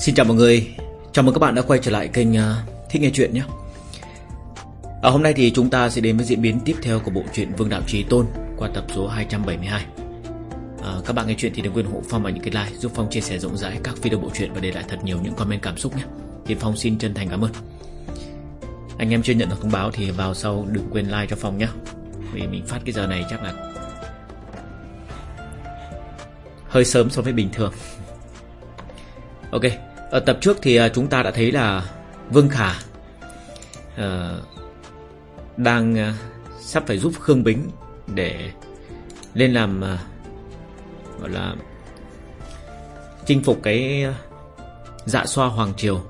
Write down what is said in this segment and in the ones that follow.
Xin chào mọi người. Chào mừng các bạn đã quay trở lại kênh à, Thích Nghe Chuyện nhé. Ở hôm nay thì chúng ta sẽ đến với diễn biến tiếp theo của bộ truyện Vương Đạo Trí Tôn Qua tập số 272 à, Các bạn nghe chuyện thì đừng quên hộ Phong bằng những cái like Giúp Phong chia sẻ rộng rãi các video bộ truyện Và để lại thật nhiều những comment cảm xúc nhé. Thì Phong xin chân thành cảm ơn. Anh em chưa nhận được thông báo thì vào sau đừng quên like cho Phong nhé. Vì mình phát cái giờ này chắc là Hơi sớm so với bình thường. Ok. Ở tập trước thì ờ, chúng ta đã thấy là Vương Khả uh, Đang uh, Sắp phải giúp Khương Bính Để lên làm uh, Gọi là Chinh phục cái Dạ xoa Hoàng Triều.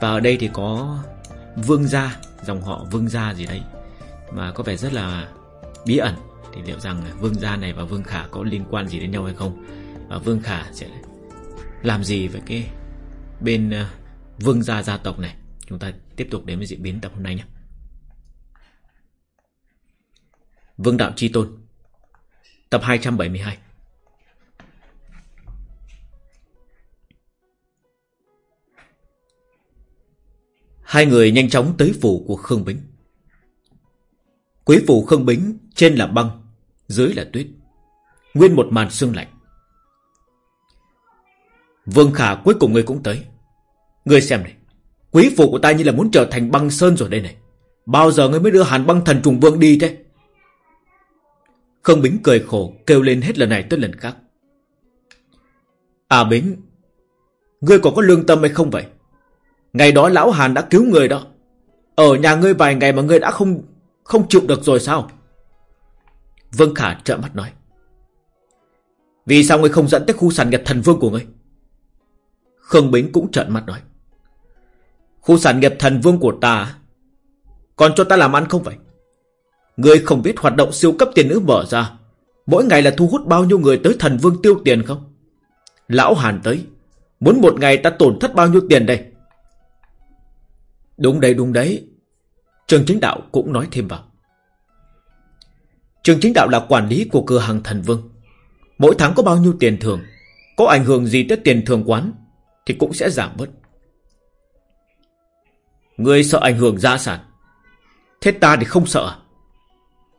Và ở đây thì có Vương gia Dòng họ Vương gia gì đấy Mà có vẻ rất là bí ẩn. Thì liệu rằng Vương gia này và Vương Khả Có liên quan gì đến nhau hay không? Và Vương Khả sẽ làm gì với cái bên ờ, vương gia gia tộc này. Chúng ta tiếp tục đến với diễn biến tập hôm nay nhé. Vương đạo chi tôn, tập 272 hai. Người nhanh chóng tới phủ của khương bính. Quý phủ khương bính trên là băng, dưới là tuyết. Nguyên một màn sương lạnh. Vương Khả cuối cùng ngươi cũng tới. Ngươi xem này, Quý phụ của ta như là muốn trở thành băng sơn rồi đây này. Bao giờ ngươi mới đưa hàn băng thần trùng vương đi thế? Khương Bính cười khổ, Kêu lên hết lần này tới lần khác. À Bính, Ngươi còn có lương tâm hay không vậy? Ngày đó lão Hàn đã cứu người đó. Ở nhà ngươi vài ngày mà ngươi đã không Không chịu được rồi sao? Vương Khả trợn mắt nói. Vì sao ngươi không dẫn tới khu sản nghiệp thần vương của ngươi? Khương Bính cũng trợn mắt nói. Khu sản nghiệp thần vương của ta Còn cho ta làm ăn không vậy? Ngươi không biết hoạt động siêu cấp tiền nữ mở ra, Mỗi ngày là thu hút bao nhiêu người tới thần vương tiêu tiền không? Lão Hàn tới, Muốn một ngày ta tổn thất bao nhiêu tiền đây? Đúng đấy đúng đấy Trường chính đạo cũng nói thêm vào. Trường chính đạo là quản lý của cửa hàng thần vương, Mỗi tháng có bao nhiêu tiền thường Có ảnh hưởng gì tới tiền thường quán? Thì cũng sẽ giảm bớt. Ngươi sợ ảnh hưởng gia sản. Thế ta thì không sợ.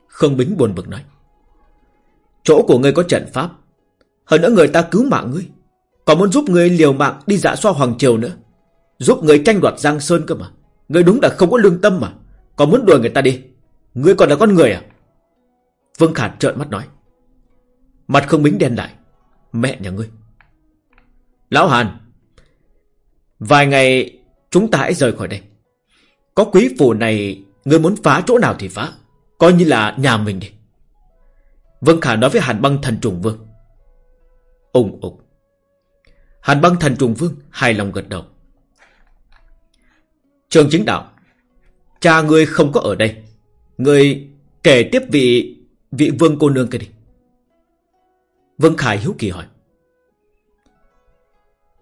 Khương Bính buồn bực nói. Chỗ của ngươi có trận pháp. Hơn nữa người ta cứu mạng ngươi. Còn muốn giúp ngươi liều mạng đi dạ xoa Hoàng Triều nữa. Giúp ngươi tranh đoạt Giang Sơn cơ mà. Ngươi đúng là không có lương tâm mà. Còn muốn đuổi người ta đi. Ngươi còn là con người à? Vương Khả trợn mắt nói. Mặt Khương Bính đen lại. Mẹ nhà ngươi. Lão Hàn. Vài ngày chúng ta hãy rời khỏi đây. Có quý phủ này, người muốn phá chỗ nào thì phá. Coi như là nhà mình đi. Vương Khả nói với Hàn băng thần trùng vương. Úng ục. Hàn băng thần trùng vương hài lòng gật đầu. Trường chính đạo. Cha ngươi không có ở đây. Ngươi kể tiếp vị vị vương cô nương kia đi. Vương Khải hiếu kỳ hỏi.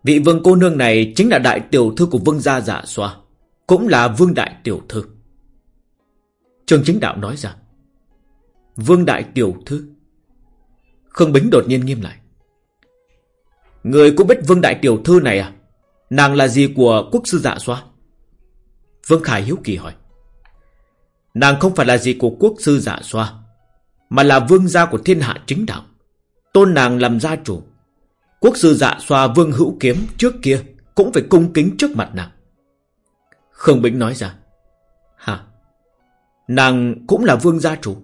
Vị vương cô nương này chính là đại tiểu thư của vương gia giả xoa. Cũng là vương đại tiểu thư. Trường chính đạo nói ra. Vương đại tiểu thư. Khương Bính đột nhiên nghiêm lại. Người cũng biết vương đại tiểu thư này à? Nàng là gì của quốc sư dạ xoa? Vương Khải hiếu kỳ hỏi. Nàng không phải là gì của quốc sư dạ xoa, mà là vương gia của thiên hạ chính đạo. Tôn nàng làm gia chủ, Quốc sư dạ xoa vương hữu kiếm trước kia Cũng phải cung kính trước mặt nàng. Khương Bính nói ra, Hả? Nàng cũng là vương gia chủ?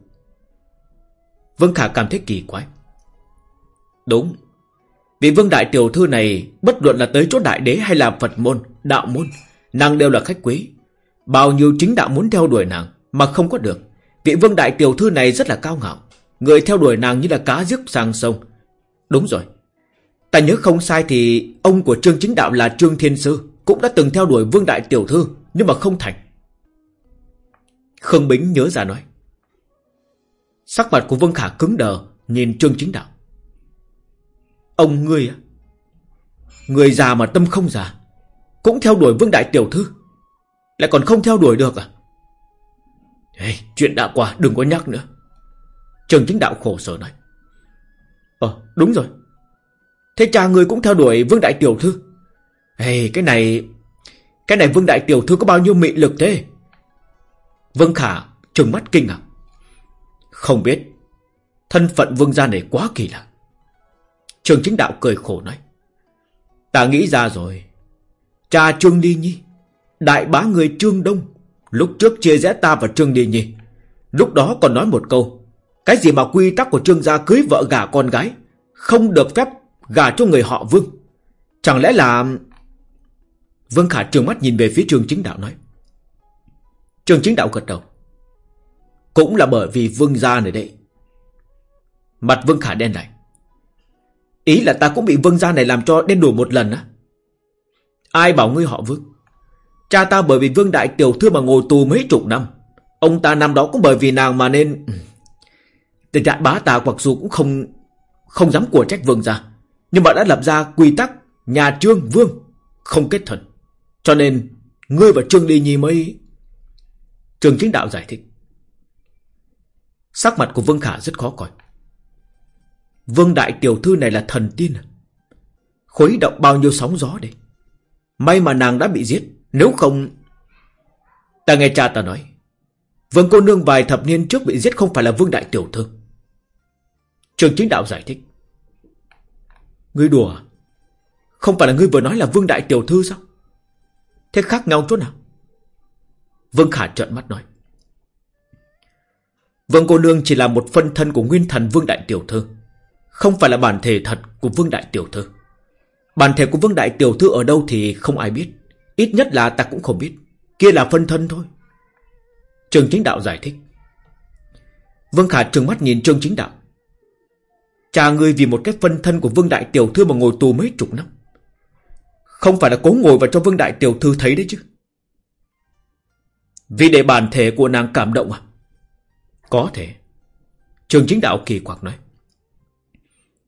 Vương Khả cảm thấy kỳ quái. Đúng, Vì vương đại tiểu thư này Bất luận là tới chỗ đại đế hay là Phật môn, Đạo môn, Nàng đều là khách quý. Bao nhiêu chính đạo muốn theo đuổi nàng Mà không có được. Vị vương đại tiểu thư này rất là cao ngạo, Người theo đuổi nàng như là cá giếc sang sông. Đúng rồi Ta nhớ không sai thì ông của Trương Chính Đạo là Trương Thiên Sư cũng đã từng theo đuổi Vương Đại Tiểu Thư nhưng mà không thành. Khương Bính nhớ ra nói. Sắc mặt của Vương Khả cứng đờ nhìn Trương Chính Đạo. Ông ngươi á? Người già mà tâm không già cũng theo đuổi Vương Đại Tiểu Thư lại còn không theo đuổi được à? Hey, chuyện đã qua đừng có nhắc nữa. Trương Chính Đạo khổ sở nói. Ờ đúng rồi Thế cha người cũng theo đuổi Vương Đại Tiểu Thư Hey, cái này... Cái này Vương Đại Tiểu Thư có bao nhiêu mị lực thế? Vương Khả trừng mắt kinh ngạc. Không biết. Thân phận Vương gia này quá kỳ lạ. Trường chính đạo cười khổ nói. Ta nghĩ ra rồi. Cha Trương đi Nhi. Đại bá người Trương Đông. Lúc trước chia rẽ ta và Trương đi Nhi. Lúc đó còn nói một câu. Cái gì mà quy tắc của Trương gia cưới vợ gả con gái. Không được phép gả cho người họ Vương. Chẳng lẽ là... Vương Khả trường mắt nhìn về phía trường chính đạo nói. Trường chính đạo gật đầu. Cũng là bởi vì Vương gia này đấy. Mặt Vương Khả đen lại. Ý là ta cũng bị Vương gia này làm cho đen đủi một lần á. Ai bảo ngươi họ Vương? Cha ta bởi vì Vương Đại Tiểu Thư mà ngồi tù mấy chục năm. Ông ta năm đó cũng bởi vì nàng mà nên... Tình trạng bá ta mặc dù cũng không không dám của trách Vương gia. Nhưng mà đã lập ra quy tắc nhà Trương Vương không kết thần Cho nên, ngươi và Trương đi Nhi mới... Trường chính đạo giải thích. Sắc mặt của Vương Khả rất khó coi. Vương Đại Tiểu Thư này là thần tiên à? Khuấy động bao nhiêu sóng gió đây? May mà nàng đã bị giết. Nếu không... Ta nghe cha ta nói. Vương cô nương vài thập niên trước bị giết không phải là Vương Đại Tiểu Thư. Trường chính đạo giải thích. Ngươi đùa à? Không phải là ngươi vừa nói là Vương Đại Tiểu Thư sao? Thế khác nhau chỗ nào? Vương Khả trợn mắt nói. Vương cô nương chỉ là một phân thân của nguyên thần Vương Đại Tiểu Thư. Không phải là bản thể thật của Vương Đại Tiểu Thư. Bản thể của Vương Đại Tiểu Thư ở đâu thì không ai biết. Ít nhất là ta cũng không biết. Kia là phân thân thôi. Trường Chính Đạo giải thích. Vương Khả trừng mắt nhìn Trương Chính Đạo. Cha ngươi vì một cái phân thân của Vương Đại Tiểu Thư mà ngồi tù mấy chục năm. Không phải là cố ngồi vào cho Vương Đại Tiểu Thư thấy đấy chứ. Vì để bản thể của nàng cảm động à? Có thể. Trường chính đạo kỳ quặc nói.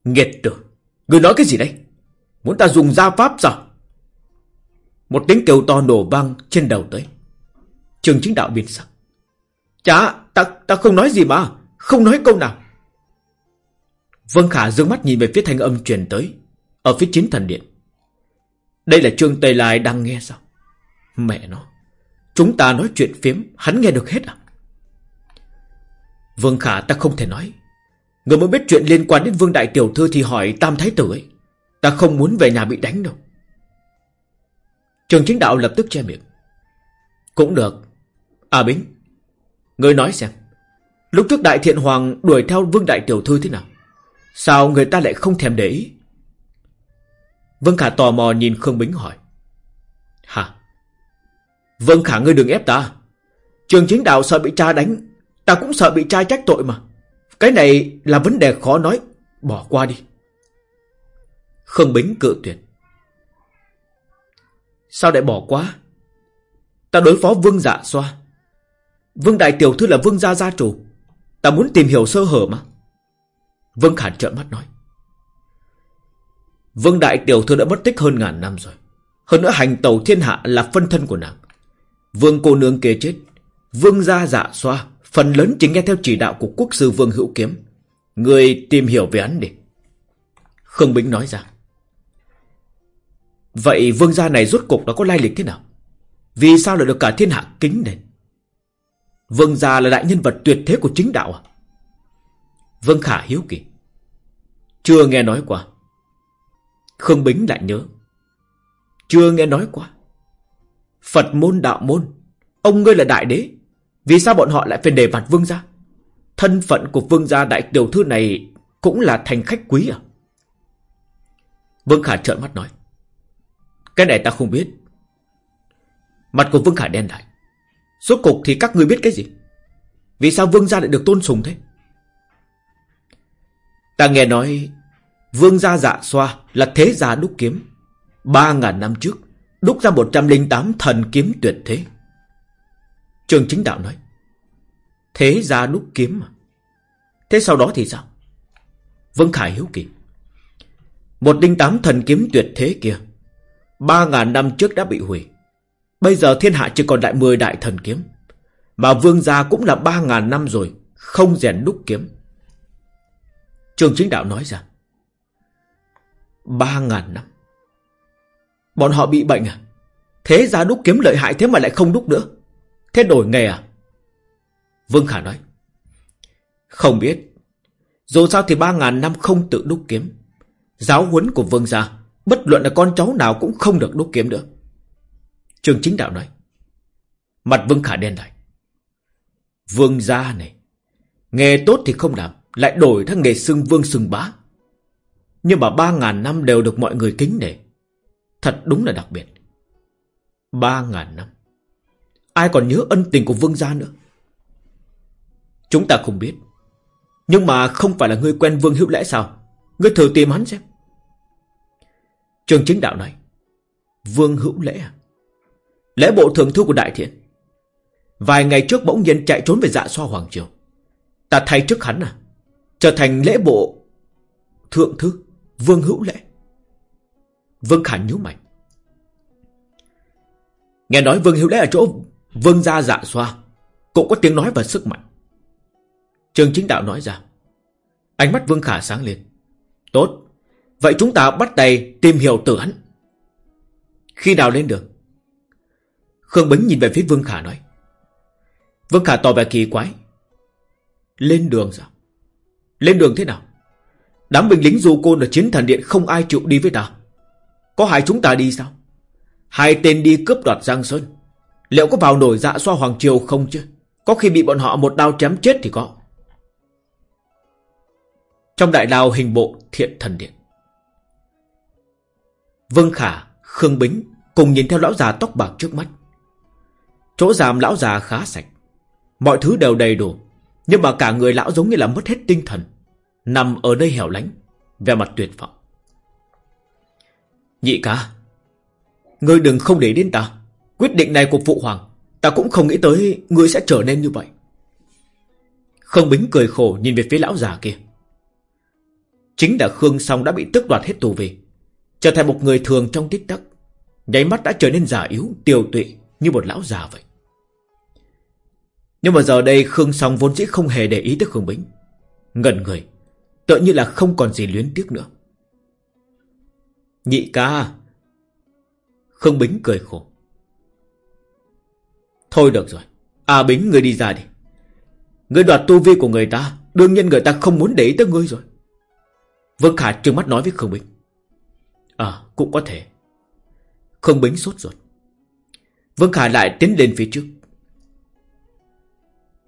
Nghiệt tử. Người nói cái gì đấy? Muốn ta dùng gia pháp sao? Một tiếng kêu to nổ vang trên đầu tới. Trường chính đạo biến sắc. Chả, ta, ta không nói gì mà. Không nói câu nào. Vân Khả dương mắt nhìn về phía thanh âm truyền tới. Ở phía chính thần điện. Đây là Trương Tây Lai đang nghe sao? Mẹ nó. Chúng ta nói chuyện phiếm, hắn nghe được hết à? Vương Khả ta không thể nói. Người mới biết chuyện liên quan đến Vương Đại Tiểu Thư thì hỏi Tam Thái Tử ấy. Ta không muốn về nhà bị đánh đâu. Trường chính đạo lập tức che miệng. Cũng được. À Bính, người nói xem. Lúc trước Đại Thiện Hoàng đuổi theo Vương Đại Tiểu Thư thế nào? Sao người ta lại không thèm để ý? Vương Khả tò mò nhìn Khương Bính hỏi. Hả? Vương Khả ngươi đừng ép ta. Trường chính đạo sợ bị cha đánh. Ta cũng sợ bị cha trách tội mà. Cái này là vấn đề khó nói. Bỏ qua đi. Khương Bính cự tuyệt. Sao lại bỏ qua? Ta đối phó Vương Dạ Xoa. Vương Đại Tiểu Thư là Vương Gia Gia Chủ. Ta muốn tìm hiểu sơ hở mà. Vương Khả trợn mắt nói. Vương Đại Tiểu Thư đã mất tích hơn ngàn năm rồi. Hơn nữa hành tàu thiên hạ là phân thân của nàng. Vương cô nương kia chết. Vương gia dạ xoa. Phần lớn chính nghe theo chỉ đạo của quốc sư Vương Hữu Kiếm. Người tìm hiểu về hắn đi. Khương Bính nói ra. Vậy vương gia này rốt cục nó có lai lịch thế nào? Vì sao lại được cả thiên hạ kính đến? Vương gia là đại nhân vật tuyệt thế của chính đạo à? Vương Khả hiếu kỳ. Chưa nghe nói qua. Khương Bính lại nhớ. Chưa nghe nói qua. Phật môn, đạo môn. Ông ngươi là đại đế. Vì sao bọn họ lại phải đề mặt vương gia? Thân phận của vương gia đại tiểu thư này cũng là thành khách quý à? Vương Khả trợn mắt nói. Cái này ta không biết. Mặt của Vương Khả đen lại. Suốt cục thì các ngươi biết cái gì? Vì sao vương gia lại được tôn sùng thế? Ta nghe nói Vương gia dạ xoa là thế gia đúc kiếm. Ba ngàn năm trước, đúc ra một trăm linh tám thần kiếm tuyệt thế. Trường chính đạo nói. Thế gia đúc kiếm mà. Thế sau đó thì sao? Vương Khải hiếu kỳ. Một linh tám thần kiếm tuyệt thế kia. Ba ngàn năm trước đã bị hủy. Bây giờ thiên hạ chỉ còn lại mười đại thần kiếm. Mà vương gia cũng là ba ngàn năm rồi. Không rèn đúc kiếm. Trường chính đạo nói ra. Ba ngàn năm. Bọn họ bị bệnh à? Thế ra đúc kiếm lợi hại thế mà lại không đúc nữa. Thế đổi nghề à? Vương Khả nói. Không biết. Dù sao thì ba ngàn năm không tự đúc kiếm. Giáo huấn của vương gia, bất luận là con cháu nào cũng không được đúc kiếm nữa. Trường chính đạo nói. Mặt vương khả đen lại. Vương gia này. Nghề tốt thì không làm. Lại đổi thành nghề xưng vương xưng bá. Nhưng mà ba ngàn năm đều được mọi người kính nể. Thật đúng là đặc biệt. Ba ngàn năm. Ai còn nhớ ân tình của vương gia nữa. Chúng ta không biết. Nhưng mà không phải là ngươi quen vương hữu lẽ sao? Ngươi thử tìm hắn xem. Trường chính đạo này Vương hữu lễ à? Lễ bộ thường thư của đại thiện. Vài ngày trước bỗng nhiên chạy trốn về dạ xoa hoàng triều. Ta thay trước hắn à? Trở thành lễ bộ thượng thư, vương hữu lễ. Vương Khả nhíu mày. Nghe nói Vương Hữu Lễ ở chỗ Vương gia dạ xoa, Cũng có tiếng nói và sức mạnh. Trường chính đạo nói ra. Ánh mắt Vương Khả sáng lên. Tốt, Vậy chúng ta bắt tay tìm hiểu từ hắn. Khi nào lên được Khương Bính nhìn về phía Vương Khả nói. Vương Khả tỏ vẻ kỳ quái. Lên đường sao? Lên đường thế nào? Đám binh lính du côn ở chiến thần điện Không ai chịu đi với ta. Có hai chúng ta đi sao? Hai tên đi cướp đoạt Giang Sơn. Liệu có vào nổi dạ xoa Hoàng Triều không chứ? Có khi bị bọn họ một đao chém chết thì có. Trong đại đao hình bộ thiện thần điện. Vương Khả, Khương Bính Cùng nhìn theo lão già tóc bạc trước mắt. Chỗ giam lão già khá sạch. Mọi thứ đều đầy đủ Nhưng mà cả người lão giống như là mất hết tinh thần. Nằm ở nơi hẻo lánh Về mặt tuyệt vọng. Nhị ca, Ngươi đừng không để đến ta. Quyết định này của phụ hoàng, Ta cũng không nghĩ tới ngươi sẽ trở nên như vậy. Khương Bính cười khổ nhìn về phía lão già kia. Chính là Khương Song đã bị tức đoạt hết tù về, Trở thành một người thường trong tích tắc. Nháy mắt đã trở nên già yếu Tiêu tụy như một lão già vậy. Nhưng mà giờ đây Khương Song vốn dĩ không hề để ý tới Khương Bính Ngần người. Tựa như là không còn gì luyến tiếc nữa Nhị ca, Khương Bính cười khổ. Thôi được rồi. À Bính ngươi đi ra đi. Ngươi đoạt tu vi của người ta. Đương nhiên người ta không muốn để ý tới ngươi rồi. Vương Khả trừng mắt nói với Khương Bính. À cũng có thể. Khương Bính sốt ruột. Vương Khả lại tiến lên phía trước.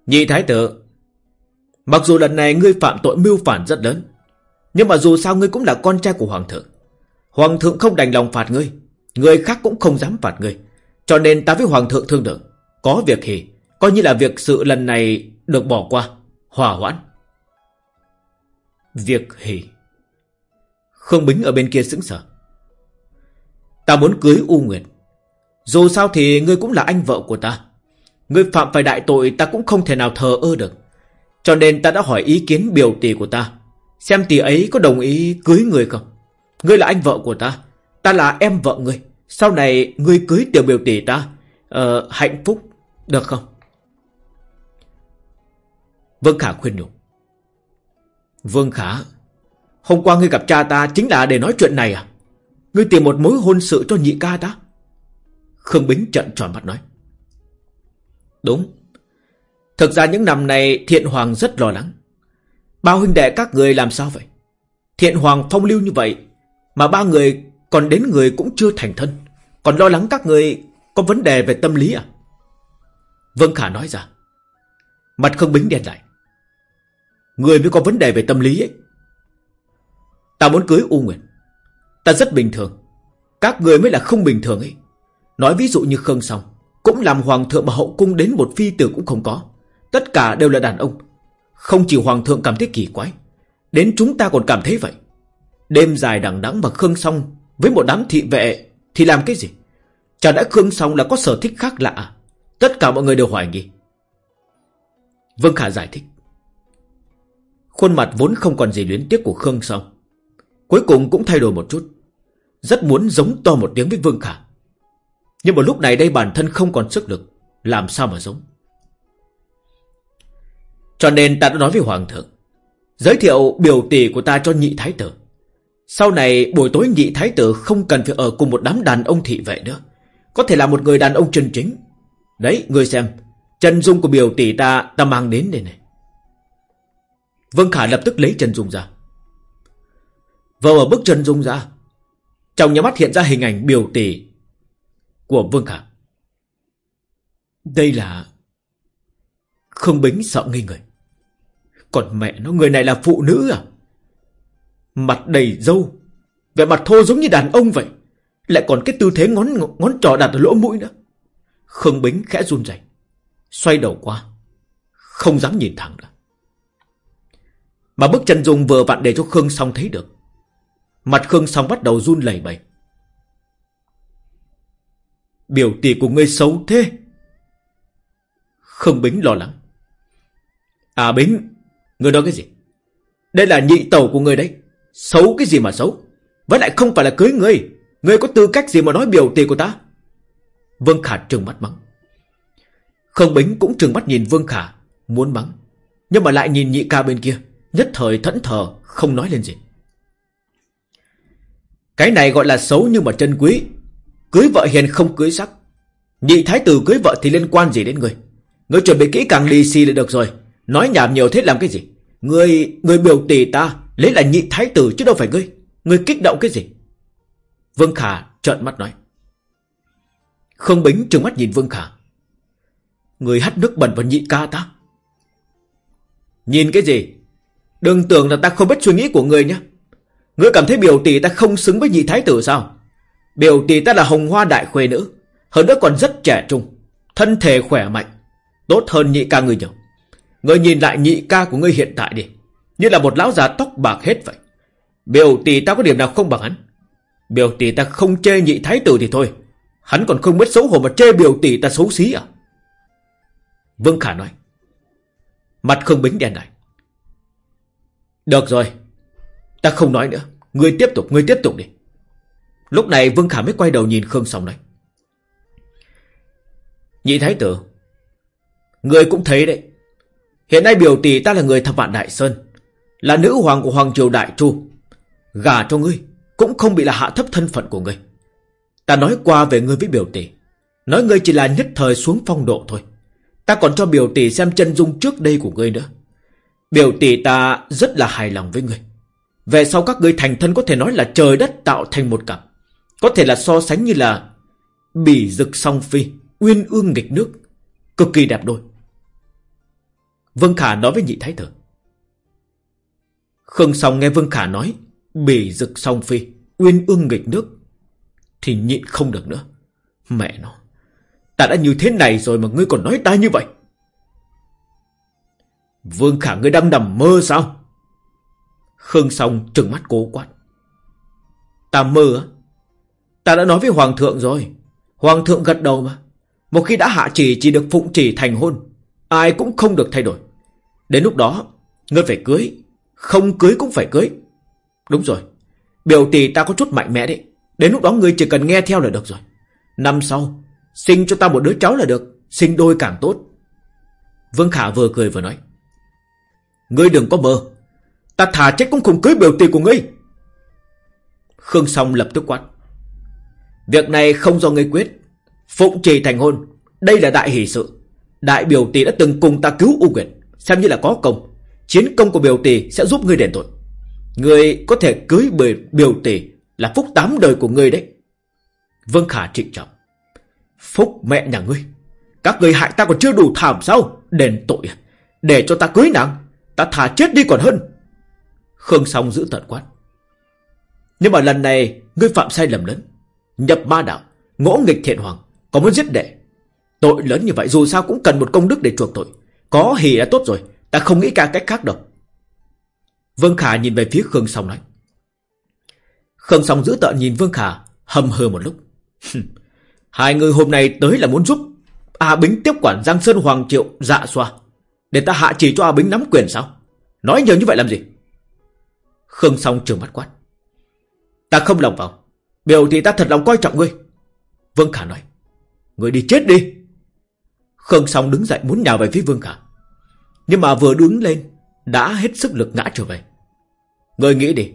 Nhị thái tử. Mặc dù lần này ngươi phạm tội mưu phản rất lớn. Nhưng mà dù sao ngươi cũng là con trai của Hoàng thượng. Hoàng thượng không đành lòng phạt ngươi. Người khác cũng không dám phạt ngươi Cho nên ta với Hoàng thượng thương lượng, Có việc thì Coi như là việc sự lần này được bỏ qua, Hòa hoãn Việc hỉ Khương Bính ở bên kia sững sờ Ta muốn cưới U Nguyệt Dù sao thì ngươi cũng là anh vợ của ta Ngươi phạm phải đại tội, ta cũng không thể nào thờ ơ được cho nên ta đã hỏi ý kiến biểu tỷ của ta. Xem tỷ ấy có đồng ý cưới người không? Ngươi là anh vợ của ta Ta là em vợ ngươi. Sau này ngươi cưới tiểu biểu tỷ ta Ờ hạnh phúc Được không? Vương Khả khuyên nhủ. Vương Khả, Hôm qua ngươi gặp cha ta chính là để nói chuyện này à? Ngươi tìm một mối hôn sự cho nhị ca ta. Khương Bính trận tròn mắt nói. Đúng. Thực ra những năm này, Thiện Hoàng rất lo lắng. Bao huynh đệ các người làm sao vậy? Thiện Hoàng phong lưu như vậy, Mà ba người còn đến người cũng chưa thành thân. Còn lo lắng các người Có vấn đề về tâm lý à? Vân Khả nói ra. Mặt không bính đen lại. Người mới có vấn đề về tâm lý ấy. Ta muốn cưới U Nguyệt Ta rất bình thường. Các người mới là không bình thường ấy. Nói ví dụ như Khương Song, Cũng làm hoàng thượng mà hậu cung đến một phi tử cũng không có. Tất cả đều là đàn ông. Không chỉ hoàng thượng cảm thấy kỳ quái, Đến chúng ta còn cảm thấy vậy. Đêm dài đằng đẵng mà Khương Song với một đám thị vệ Thì làm cái gì? Chả đã Khương Song là có sở thích khác lạ? À? Tất cả mọi người đều hoài nghi. Vương Khả giải thích. Khuôn mặt vốn không còn gì luyến tiếc của Khương Song. Cuối cùng cũng thay đổi một chút. Rất muốn giống to một tiếng với Vương Khả. Nhưng mà lúc này đây bản thân không còn sức lực. Làm sao mà giống? Cho nên ta đã nói với Hoàng thượng Giới thiệu biểu tỷ của ta cho nhị thái tử Sau này buổi tối nhị thái tử không cần phải ở cùng một đám đàn ông thị vệ nữa. Có thể là một người đàn ông chân chính. Đấy, người xem. Chân dung của biểu tỷ ta ta mang đến đây này. Vương Khả lập tức lấy chân dung ra. Vừa ở bức chân dung ra. Trong nhà mắt hiện ra hình ảnh biểu tỷ của Vương Khả. Đây là... Không bính sợ nghi người. Còn mẹ nó, người này là phụ nữ à? Mặt đầy dâu Vẻ mặt thô giống như đàn ông vậy. Lại còn cái tư thế ngón ngón trỏ đặt ở lỗ mũi nữa. Khương Bính khẽ run rẩy, Xoay đầu qua, Không dám nhìn thẳng nữa. Mà bức chân dung vừa vặn để cho Khương Song thấy được. Mặt Khương Song bắt đầu run lẩy bẩy. Biểu tỷ của ngươi xấu thế? Khương Bính lo lắng. À Bính người nói cái gì? Đây là nhị tẩu của người đấy. Xấu cái gì mà xấu? Với lại không phải là cưới người, người có tư cách gì mà nói biểu tỷ của ta? Vương Khả trừng mắt mắng. Không Bính cũng trừng mắt nhìn Vương Khả Muốn mắng. Nhưng mà lại nhìn nhị ca bên kia Nhất thời thẫn thờ không nói lên gì. Cái này gọi là xấu nhưng mà chân quý. Cưới vợ hiền không cưới sắc. Nhị thái tử cưới vợ thì liên quan gì đến người? người chuẩn bị kỹ càng lì xì là được rồi. Nói nhảm nhiều thế làm cái gì? Người người biểu tỷ ta Lấy là nhị thái tử chứ đâu phải ngươi. Ngươi kích động cái gì? Vương Khả trợn mắt nói. Không bính trừng mắt nhìn Vương Khả. Người hắt nước bẩn vào nhị ca ta. Nhìn cái gì? Đừng tưởng là ta không biết suy nghĩ của người nhé. Ngươi cảm thấy biểu tỷ ta không xứng với nhị thái tử sao? Biểu tỷ ta là hồng hoa đại khuê nữ, Hơn nữa còn rất trẻ trung, Thân thể khỏe mạnh, Tốt hơn nhị ca người nhiều. Ngươi nhìn lại nhị ca của ngươi hiện tại đi. Như là một lão già tóc bạc hết vậy. Biểu tỷ ta có điểm nào không bằng hắn? Biểu tỷ ta không chê nhị thái tử thì thôi. Hắn còn không biết xấu hổ mà chê biểu tỷ ta xấu xí à? Vương Khả nói. Mặt không bính đen lại. Được rồi. Ta không nói nữa. Ngươi tiếp tục, ngươi tiếp tục đi. Lúc này Vương Khả mới quay đầu nhìn Khương Song nói. Nhị thái tử Ngươi cũng thấy đấy. Hiện nay biểu tỷ ta là người thập vạn đại sơn, là nữ hoàng của Hoàng Triều Đại Chu. Gả cho ngươi Cũng không bị là hạ thấp thân phận của ngươi. Ta nói qua về ngươi với biểu tỷ, Nói ngươi chỉ là nhất thời xuống phong độ thôi. Ta còn cho biểu tỷ xem chân dung trước đây của ngươi nữa. Biểu tỷ ta rất là hài lòng với ngươi. Về sau các ngươi thành thân có thể nói là trời đất tạo thành một cặp, Có thể là so sánh như là Bỉ rực song phi, Uyên ương nghịch nước, Cực kỳ đẹp đôi. Vương Khả nói với nhị thái tử. Khương Song nghe Vương Khả nói Bỉ rực song phi, Uyên ương nghịch nước, Thì nhịn không được nữa. Mẹ nó, Ta đã như thế này rồi mà ngươi còn nói ta như vậy. Vương Khả, ngươi đang nằm mơ sao? Khương Song trừng mắt cố quát. Ta mơ á? Ta đã nói với Hoàng thượng rồi. Hoàng thượng gật đầu mà. Một khi đã hạ chỉ chỉ được phụng chỉ thành hôn. Ai cũng không được thay đổi. Đến lúc đó Ngươi phải cưới. Không cưới cũng phải cưới. Đúng rồi. Biểu tỷ ta có chút mạnh mẽ đấy. Đến lúc đó ngươi chỉ cần nghe theo là được rồi. Năm sau, Sinh cho ta một đứa cháu là được. Sinh đôi càng tốt. Vương Khả vừa cười vừa nói. Ngươi đừng có mơ. Ta thả chết cũng không cưới biểu tỷ của ngươi. Khương Song lập tức quát. Việc này không do ngươi quyết. Phụng trì thành hôn. Đây là đại hỷ sự. Đại biểu tỷ đã từng cùng ta cứu U Nguyệt Xem như là có công. Chiến công của biểu tỷ sẽ giúp ngươi đền tội. Ngươi có thể cưới bởi biểu tỷ Là phúc tám đời của ngươi đấy. Vương Khả trịnh trọng. Phúc mẹ nhà ngươi. Các người hại ta còn chưa đủ thảm sao? Đền tội? À? Để cho ta cưới nàng, Ta thả chết đi còn hơn. Khương Song giữ tận quát. Nhưng mà lần này, Ngươi phạm sai lầm lớn. Nhập ma đạo, Ngỗ nghịch thiện hoàng, Có muốn giết đệ Tội lớn như vậy dù sao cũng cần một công đức để chuộc tội Có hỉ đã tốt rồi Ta không nghĩ cả cách khác đâu. Vương Khả nhìn về phía Khương Song nói. Khương Song giữ tợn nhìn Vương Khả, hầm hờ một lúc. Hai người hôm nay tới là muốn giúp A Bính tiếp quản Giang Sơn Hoàng Triệu dạ xoa. Để ta hạ chỉ cho A Bính nắm quyền sao? Nói nhiều như vậy làm gì? Khương Song trường mắt quát. Ta không lòng vào. Biểu thì ta thật lòng coi trọng ngươi. Vương Khả nói. Ngươi đi chết đi. Khương Song đứng dậy muốn nhào về phía Vương Khả. Nhưng mà vừa đứng lên, Đã hết sức lực ngã trở về. Người nghĩ đi,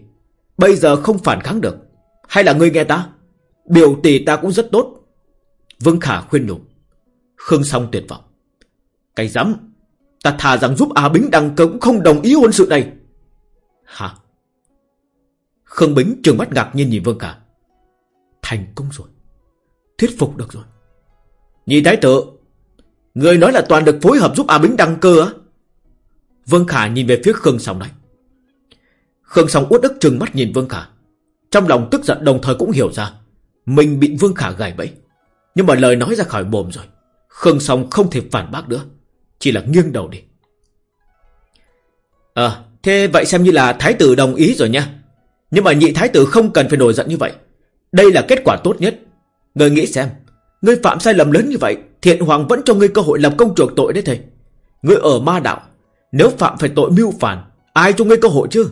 Bây giờ không phản kháng được. Hay là ngươi nghe ta? Biểu tỷ ta cũng rất tốt. Vương Khả khuyên nhủ. Khương Song tuyệt vọng. Cái dám, Ta thà rằng giúp Á Bính đăng cơ cũng không đồng ý hôn sự này. Hả? Khương Bính trường mắt ngạc nhiên nhìn Vương Khả. Thành công rồi. Thuyết phục được rồi. Nhị thái tử Người nói là toàn được phối hợp giúp A Bính đăng cơ á. Vương Khả nhìn về phía Khương Sòng này Khương Sòng uất ức trừng mắt nhìn Vương Khả. Trong lòng tức giận đồng thời cũng hiểu ra. Mình bị Vương Khả gài bẫy. Nhưng mà lời nói ra khỏi mồm rồi, Khương Sòng không thể phản bác nữa. Chỉ là nghiêng đầu đi. Ờ Thế vậy xem như là thái tử đồng ý rồi nha. Nhưng mà nhị thái tử không cần phải nổi giận như vậy. Đây là kết quả tốt nhất. Người nghĩ xem Ngươi phạm sai lầm lớn như vậy, Thiện Hoàng vẫn cho ngươi cơ hội làm công chuộc tội đấy thầy. Ngươi ở ma đạo, Nếu phạm phải tội mưu phản, Ai cho ngươi cơ hội chứ?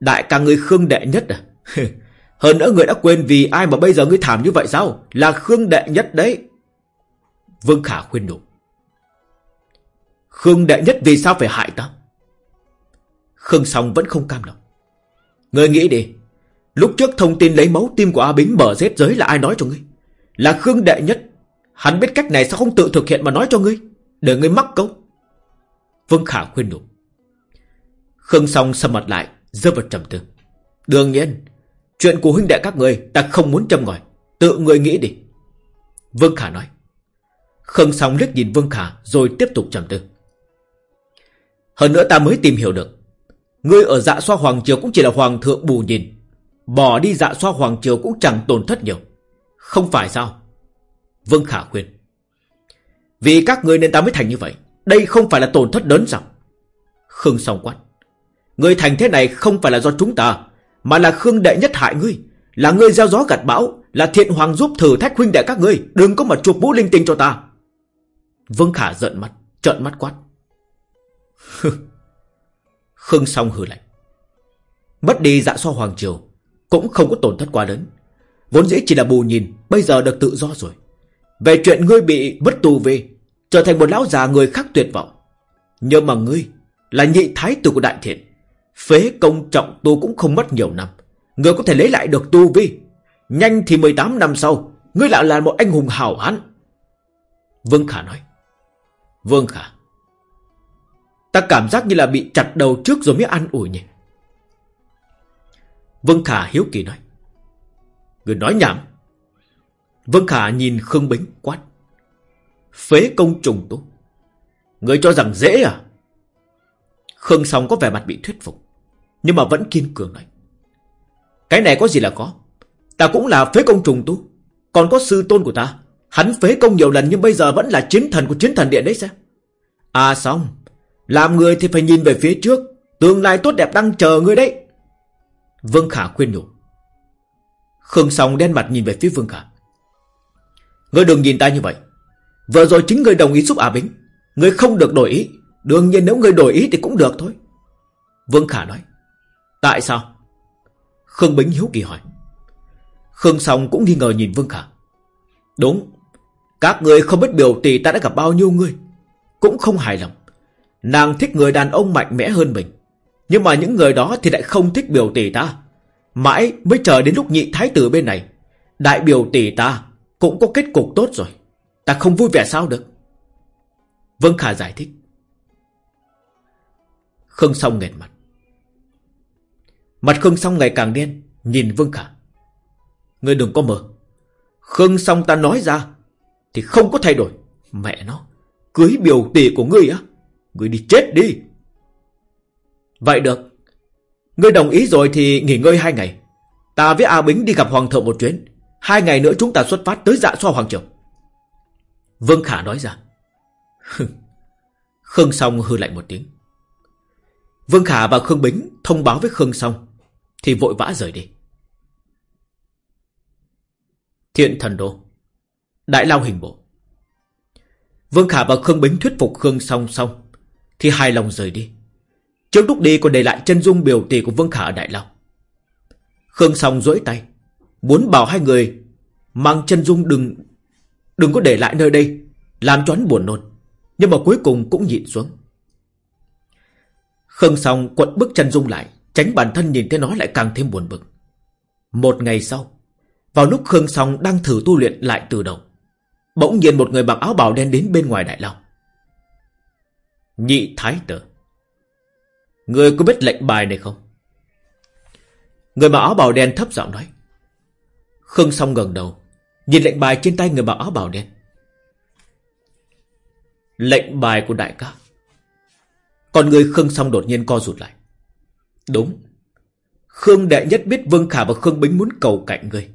Đại ca ngươi Khương Đệ Nhất à? Hơn nữa ngươi đã quên vì ai mà bây giờ ngươi thảm như vậy sao? Là Khương Đệ Nhất đấy. Vương Khả khuyên đủ. Khương Đệ Nhất vì sao phải hại ta? Khương Song vẫn không cam lòng. Ngươi nghĩ đi, Lúc trước thông tin lấy máu tim của A Bính mở rết giới là ai nói cho ngươi? Là Khương Đệ Nhất. Hắn biết cách này sao không tự thực hiện mà nói cho ngươi? Để ngươi mắc câu. Vương Khả khuyên đủ. Khương Song sầm mặt lại, Rơi vào trầm tư. Đương nhiên, Chuyện của huynh đệ các người Ta không muốn châm ngòi. Tự người nghĩ đi. Vương Khả nói. Khương Song liếc nhìn Vương Khả, Rồi tiếp tục trầm tư. Hơn nữa ta mới tìm hiểu được. Ngươi ở dạ xoa Hoàng Triều cũng chỉ là Hoàng thượng bù nhìn. Bỏ đi dạ xoa Hoàng Triều cũng chẳng tổn thất nhiều. Không phải sao? Vương Khả khuyên. Vì các ngươi nên ta mới thành như vậy. Đây không phải là tổn thất lớn sao? Khương song quát. Ngươi thành thế này không phải là do chúng ta, Mà là Khương đệ nhất hại ngươi. Là ngươi gieo gió gặt bão, Là thiện hoàng giúp thử thách huynh đệ các ngươi. Đừng có mà chuộc mũ linh tinh cho ta. Vương Khả giận mắt Trợn mắt quát. Khương song hừ lạnh. Mất đi dạ so hoàng triều Cũng không có tổn thất quá lớn. Vốn dĩ chỉ là bù nhìn, Bây giờ được tự do rồi. Về chuyện ngươi bị bất tù về, Trở thành một lão già người khác tuyệt vọng. Nhưng mà ngươi Là nhị thái tử của đại thiện. Phế công trọng tu cũng không mất nhiều năm. Ngươi có thể lấy lại được tu vi. Nhanh thì 18 năm sau, Ngươi lại là một anh hùng hảo hán. Vương Khả nói. Vương Khả, Ta cảm giác như là bị chặt đầu trước rồi mới ăn ủi nhỉ. Vương Khả hiếu kỳ nói. Người nói nhảm. Vương Khả nhìn Khương Bính quát. Phế công trùng tu. Người cho rằng dễ à? Khương Song có vẻ mặt bị thuyết phục, Nhưng mà vẫn kiên cường nói. Cái này có gì là có? Ta cũng là phế công trùng tu. Còn có sư tôn của ta, Hắn phế công nhiều lần nhưng bây giờ vẫn là chiến thần của chiến thần điện đấy xem. À xong, Làm người thì phải nhìn về phía trước, Tương lai tốt đẹp đang chờ ngươi đấy. Vương Khả khuyên nhủ. Khương Song đen mặt nhìn về phía Vương Khả. Ngươi đừng nhìn ta như vậy. Vừa rồi chính ngươi đồng ý giúp Ả Bính. Ngươi không được đổi ý. Đương nhiên nếu ngươi đổi ý thì cũng được thôi. Vương Khả nói. Tại sao? Khương Bính hiếu kỳ hỏi. Khương Song cũng nghi ngờ nhìn Vương Khả. Đúng. Các người không biết biểu tỷ ta đã gặp bao nhiêu người. Cũng không hài lòng. Nàng thích người đàn ông mạnh mẽ hơn mình. Nhưng mà những người đó thì lại không thích biểu tỷ ta. Mãi mới chờ đến lúc nhị thái tử bên này. Đại biểu tỷ ta Cũng có kết cục tốt rồi. Ta không vui vẻ sao được? Vương Khả giải thích. Khương Song nghẹt mặt. Mặt Khương Song ngày càng đen, Nhìn Vương Khả. Ngươi đừng có mơ Khương Song ta nói ra Thì không có thay đổi. Mẹ nó, Cưới biểu tỷ của ngươi á. Ngươi đi chết đi. Vậy được. Ngươi đồng ý rồi thì nghỉ ngơi hai ngày. Ta với A Bính đi gặp Hoàng thượng một chuyến. Hai ngày nữa chúng ta xuất phát tới dạ xoa Hoàng Triều. Vương Khả nói ra. Khương Song hư lạnh một tiếng. Vương Khả và Khương Bính thông báo với Khương Song Thì vội vã rời đi. Thiện thần đô Đại lao hình bộ. Vương Khả và Khương Bính thuyết phục Khương Song Song, Thì hài lòng rời đi. Trước lúc đi còn để lại chân dung biểu tỷ của Vương Khả ở Đại long. Khương Song duỗi tay, Muốn bảo hai người Mang chân dung đừng Đừng có để lại nơi đây, Làm cho hắn buồn nôn. Nhưng mà cuối cùng cũng nhịn xuống. Khương Song quật bức chân dung lại, Tránh bản thân nhìn thấy nó lại càng thêm buồn bực. Một ngày sau, Vào lúc Khương Song đang thử tu luyện lại từ đầu, Bỗng nhiên một người mặc áo bào đen đến bên ngoài đại long. Nhị thái tử. Người có biết lệnh bài này không? Người mặc áo bào đen thấp giọng nói. Khương Song gần đầu, Nhìn lệnh bài trên tay người mặc áo bào đen. Lệnh bài của đại ca. Còn người Khương Song đột nhiên co rụt lại. Đúng. Khương Đệ Nhất biết Vương Khả và Khương Bính muốn cầu cạnh người.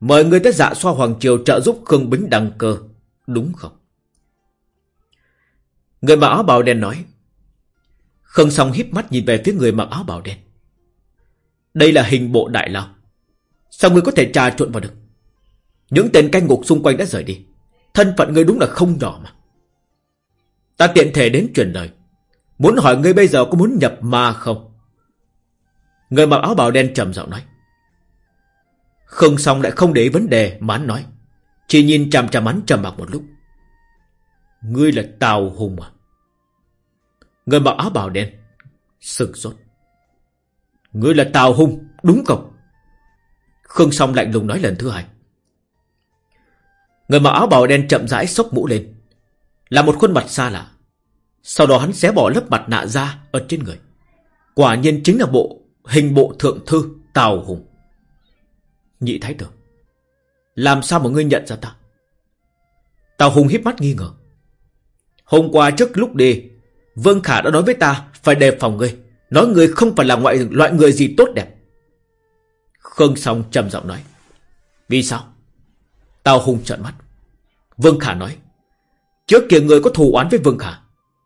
Mời người tới dạ xoa Hoàng Triều trợ giúp Khương Bính đăng cơ. Đúng không? Người mặc áo bào đen nói. Khương Song híp mắt nhìn về phía người mặc áo bào đen. Đây là hình bộ đại lao. Sao ngươi có thể trà trộn vào được? Những tên canh ngục xung quanh đã rời đi. Thân phận ngươi đúng là không nhỏ mà. Ta tiện thể đến truyền lời. Muốn hỏi ngươi bây giờ có muốn nhập ma không? Người mặc áo bào đen trầm giọng nói. Khương Song lại không để ý vấn đề mà hắn nói. Chỉ nhìn chằm chằm hắn trầm mặc một lúc. Ngươi là Tào Hùng à? Người mặc áo bào đen. Sừng sốt. Ngươi là Tào Hùng, đúng không? Khương Song lạnh lùng nói lần thứ hai. Người mặc áo bào đen chậm rãi xốc mũ lên. Là một khuôn mặt xa lạ. Sau đó hắn xé bỏ lớp mặt nạ ra Ở trên người. Quả nhiên chính là bộ, Hình bộ thượng thư Tào Hùng. Nhị thái tử, Làm sao mà ngươi nhận ra ta? Tào Hùng híp mắt nghi ngờ. Hôm qua trước lúc đi Vương Khả đã nói với ta, Phải đề phòng ngươi. Nói ngươi không phải là ngoại, loại người gì tốt đẹp. Khương Song trầm giọng nói, Vì sao? Tào Hùng trợn mắt. Vương Khả nói, Trước kia người có thù oán với Vương Khả,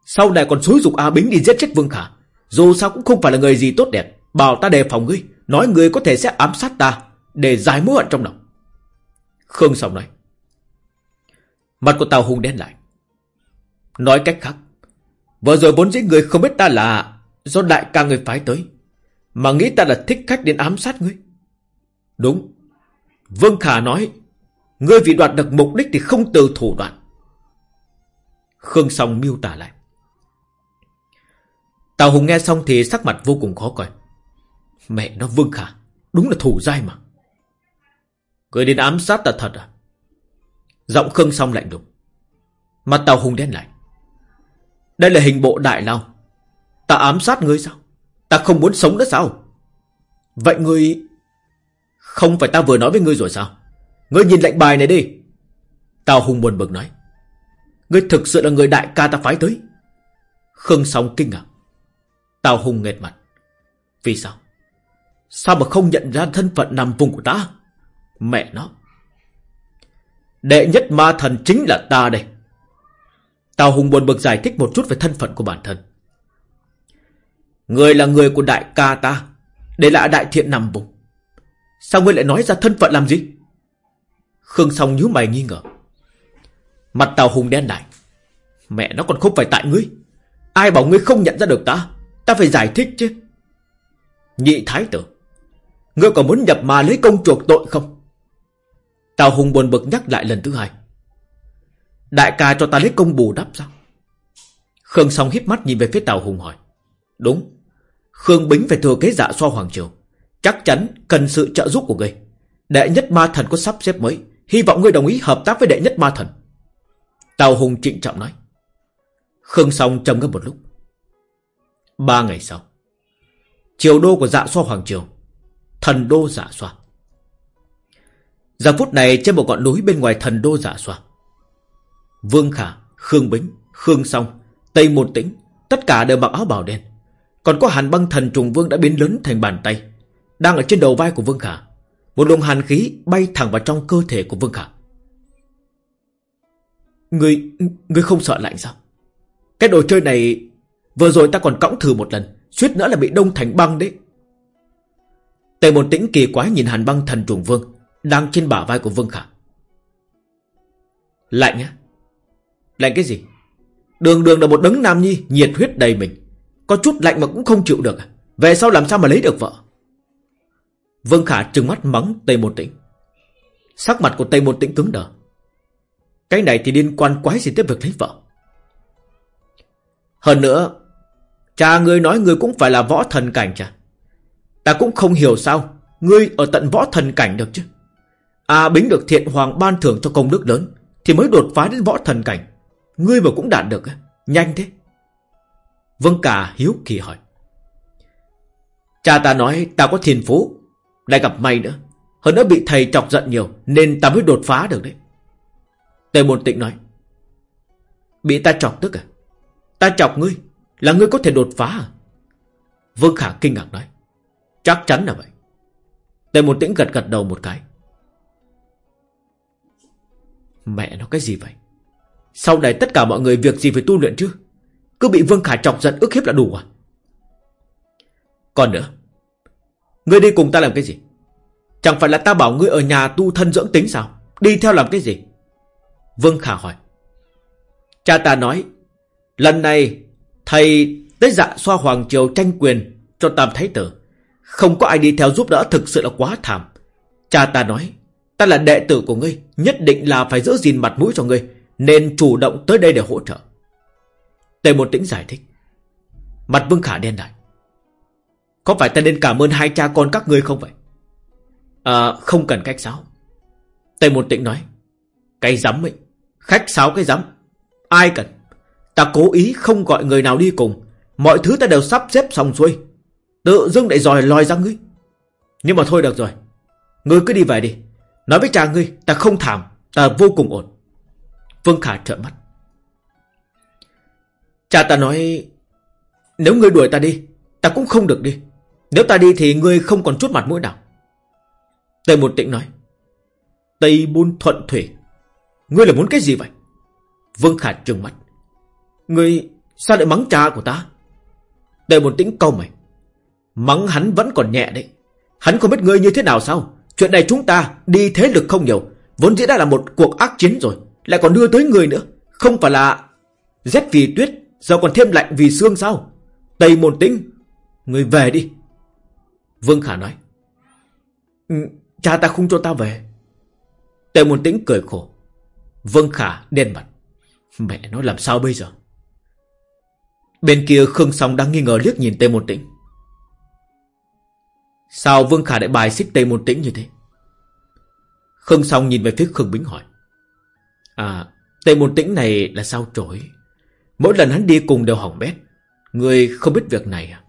Sau này còn xúi dục A Bính đi giết chết Vương Khả. Dù sao cũng không phải là người gì tốt đẹp, Bảo ta đề phòng ngươi, Nói ngươi có thể sẽ ám sát ta Để giải mối hận trong lòng. Khương Song nói. Mặt của Tào Hùng đen lại. Nói cách khác Vừa rồi vốn dĩ người không biết ta là Do đại ca người phái tới, Mà nghĩ ta là thích khách đến ám sát ngươi. Đúng. Vương Khả nói, Ngươi vì đoạt được mục đích thì không từ thủ đoạn. Khương Song miêu tả lại. Tào Hùng nghe xong thì sắc mặt vô cùng khó coi. Mẹ nó, Vương Khả, Đúng là thủ dai mà. Người đến ám sát ta thật à? Giọng Khương Song lạnh đục Mặt Tào Hùng đen lại. Đây là hình bộ đại lao. Ta ám sát ngươi sao? Ta không muốn sống nữa sao? Vậy ngươi Không phải ta vừa nói với ngươi rồi sao? Ngươi nhìn lệnh bài này đi. Tao Hùng buồn bực nói. Ngươi thực sự là người đại ca ta phái tới. Khương Song kinh ngạc. Tào Hùng nghẹt mặt. Vì sao? Sao mà không nhận ra thân phận nằm vùng của ta? Mẹ nó. Đệ nhất ma thần chính là ta đây. Tào Hùng buồn bực giải thích một chút về thân phận của bản thân. Người là người của đại ca ta, Để lại đại thiện nằm vùng. Sao ngươi lại nói ra thân phận làm gì? Khương Song nhíu mày nghi ngờ. Mặt Tào Hùng đen lại. Mẹ nó còn không phải tại ngươi. Ai bảo ngươi không nhận ra được ta? Ta phải giải thích chứ. Nhị thái tử, Ngươi còn muốn nhập mà lấy công chuộc tội không? Tào Hùng buồn bực nhắc lại lần thứ hai. Đại ca cho ta lấy công bù đắp sao? Khương Song híp mắt nhìn về phía Tào Hùng hỏi. Đúng. Khương Bính phải thừa kế dạ xoa Hoàng Triều. Chắc chắn cần sự trợ giúp của ngươi. Đệ nhất ma thần có sắp xếp mới. Hy vọng ngươi đồng ý hợp tác với đệ nhất ma thần. Tào Hùng trịnh trọng nói. Khương Song trầm ngâm một lúc. Ba ngày sau, Triều đô của dạ xoa Hoàng Triều, Thần đô dạ xoa Giờ phút này trên một ngọn núi bên ngoài thần đô dạ xoa Vương Khả, Khương Bính, Khương Song, Tây Môn Tĩnh Tất cả đều mặc áo bào đen. Còn có hàn băng thần trùng vương đã biến lớn thành bàn tay Đang ở trên đầu vai của Vương Khả. Một luồng hàn khí bay thẳng vào trong cơ thể của Vương Khả. Người, người không sợ lạnh sao? Cái đồ chơi này Vừa rồi ta còn cõng thử một lần Suýt nữa là bị đông thành băng đấy. Tề Môn tĩnh kỳ quái nhìn hàn băng thần trùng vương Đang trên bả vai của Vương Khả. Lạnh á? Lạnh cái gì? Đường đường là một đấng nam nhi, Nhiệt huyết đầy mình. Có chút lạnh mà cũng không chịu được. À Về sau làm sao mà lấy được vợ? Vương Khả trừng mắt mắng Tây Môn Tĩnh. Sắc mặt của Tây Môn Tĩnh cứng đờ. Cái này thì liên quan quái gì tới việc lấy vợ? Hơn nữa, Cha ngươi nói ngươi cũng phải là võ thần cảnh chả? Ta cũng không hiểu sao Ngươi ở tận võ thần cảnh được chứ? À bính được thiện hoàng ban thưởng cho công đức lớn Thì mới đột phá đến võ thần cảnh. Ngươi mà cũng đạt được Nhanh thế. Vâng cả hiếu kỳ hỏi. Cha ta nói ta có thiên phú, Lại gặp may nữa. Hơn nữa bị thầy chọc giận nhiều, Nên ta mới đột phá được đấy. Tề Môn Tịnh nói. Bị ta chọc tức à? Ta chọc ngươi, Là ngươi có thể đột phá à? Vương Khả kinh ngạc nói. Chắc chắn là vậy. Tề Môn Tĩnh gật gật đầu một cái. Mẹ nó, cái gì vậy? Sau này tất cả mọi người việc gì phải tu luyện chứ? Cứ bị Vương Khả chọc giận ức hiếp là đủ à? Còn nữa, Ngươi đi cùng ta làm cái gì? Chẳng phải là ta bảo ngươi ở nhà tu thân dưỡng tính sao? Đi theo làm cái gì? Vương Khả hỏi. Cha ta nói, Lần này Thầy tới dạ xoa Hoàng Triều tranh quyền Cho Tam Thái Tử. Không có ai đi theo giúp đỡ thực sự là quá thảm. Cha ta nói, Ta là đệ tử của ngươi, Nhất định là phải giữ gìn mặt mũi cho ngươi. Nên chủ động tới đây để hỗ trợ. Tề một tĩnh giải thích. Mặt Vương Khả đen lại. Có phải ta nên cảm ơn hai cha con các ngươi không vậy? À không cần cách sáo Tề một tĩnh nói. Cái dám ấy Khách sáo cái dám, Ai cần? Ta cố ý không gọi người nào đi cùng. Mọi thứ ta đều sắp xếp xong xuôi. Tự dưng lại dòi lòi ra ngươi. Nhưng mà thôi được rồi. Ngươi cứ đi về đi. Nói với cha ngươi ta không thảm. Ta vô cùng ổn. Vương Khả trợn mắt. Cha ta nói, Nếu ngươi đuổi ta đi, Ta cũng không được đi. Nếu ta đi thì ngươi không còn chút mặt mũi nào. Tây Môn Tĩnh nói, Tây Môn Thuận Thủy, Ngươi là muốn cái gì vậy? Vương Khả trừng mắt, Ngươi sao lại mắng cha của ta? Tây Môn Tĩnh câu mày, Mắng hắn vẫn còn nhẹ đấy. Hắn không biết ngươi như thế nào sao? Chuyện này chúng ta đi thế lực không nhiều, Vốn dĩ đã là một cuộc ác chiến rồi. Lại còn đưa tới người nữa. Không phải là rét vì tuyết Giờ còn thêm lạnh vì xương sao? Tây môn tĩnh, Người về đi. Vương Khả nói. Ừ, cha ta không cho ta về. Tây môn tĩnh cười khổ. Vương Khả đen mặt. Mẹ nó làm sao bây giờ? Bên kia Khương Song đang nghi ngờ liếc nhìn Tây môn tĩnh. Sao Vương Khả lại bài xích Tây Môn Tĩnh như thế? Khương Song nhìn về phía Khương Bính hỏi. À, tề Môn Tĩnh này là sao trổi? Mỗi lần hắn đi cùng đều hỏng bét. Người không biết việc này à?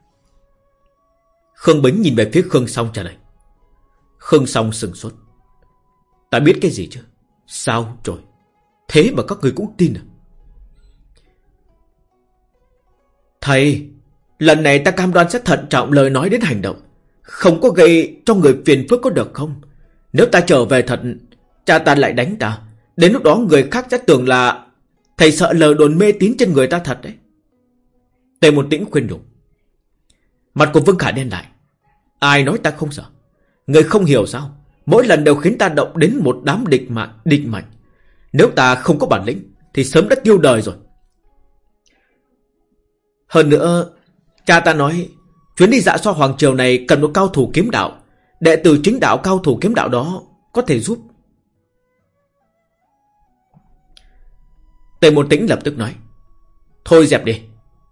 Khương Bính nhìn về phía Khương Song trả lời. Khương Song sừng sốt. Ta biết cái gì chứ? Sao trổi? Thế mà các người cũng tin à? Thầy, lần này ta cam đoan sẽ thận trọng lời nói đến hành động. Không có gây cho người phiền phức có được không Nếu ta trở về thật Cha ta lại đánh ta Đến lúc đó người khác sẽ tưởng là Thầy sợ lờ đồn mê tín trên người ta thật đấy. Tề một tĩnh khuyên đủ. Mặt của Vương Khả đen lại. Ai nói ta không sợ? Người không hiểu sao? Mỗi lần đều khiến ta động đến một đám địch mạng Địch mạnh Nếu ta không có bản lĩnh, Thì sớm đã tiêu đời rồi. Hơn nữa, Cha ta nói, Chuyến đi dạ xoa Hoàng Triều này cần một cao thủ kiếm đạo. Đệ tử chính đạo cao thủ kiếm đạo đó có thể giúp. Tề Môn Tĩnh lập tức nói. Thôi dẹp đi.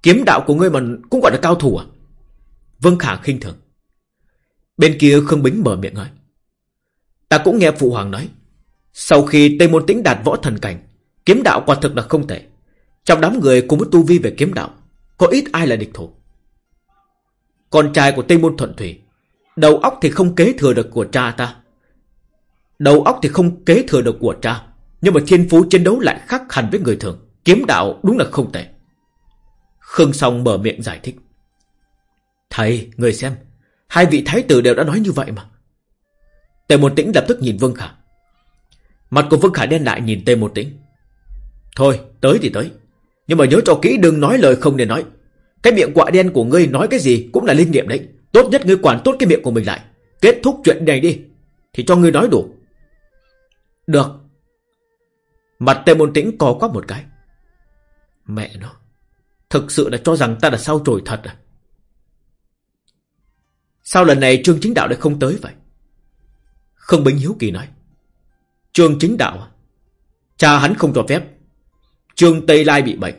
Kiếm đạo của ngươi mà cũng gọi là cao thủ à? Vương Khả khinh thường. Bên kia Khương Bính mở miệng nói. Ta cũng nghe Phụ Hoàng nói. Sau khi Tây Môn Tĩnh đạt võ thần cảnh, kiếm đạo quả thực là không thể. Trong đám người cùng với tu vi về kiếm đạo, có ít ai là địch thủ. Con trai của Tây Môn Thuận Thủy Đầu óc thì không kế thừa được của cha ta Đầu óc thì không kế thừa được của cha nhưng mà thiên phú chiến đấu lại khác hẳn với người thường Kiếm đạo đúng là không tệ Khương Song mở miệng giải thích Thầy, người xem Hai vị thái tử đều đã nói như vậy mà Tề Một Tĩnh lập tức nhìn Vương Khả Mặt của Vương Khả đen lại nhìn Tề Một Tĩnh Thôi, tới thì tới Nhưng mà nhớ cho kỹ đừng nói lời không nên nói cái miệng quạ đen của ngươi nói cái gì cũng là linh nghiệm đấy. Tốt nhất ngươi quản tốt cái miệng của mình lại. Kết thúc chuyện này đi. Thì cho ngươi nói đủ. Được. Mặt tề môn tĩnh co quắp một cái. Mẹ nó. Thực sự là cho rằng ta là sao trồi thật à? Sao lần này Trương Chính Đạo lại không tới vậy? Không Bính Hiếu Kỳ nói. Trương Chính Đạo à? Cha hắn không cho phép. Trương Tây Lai bị bệnh.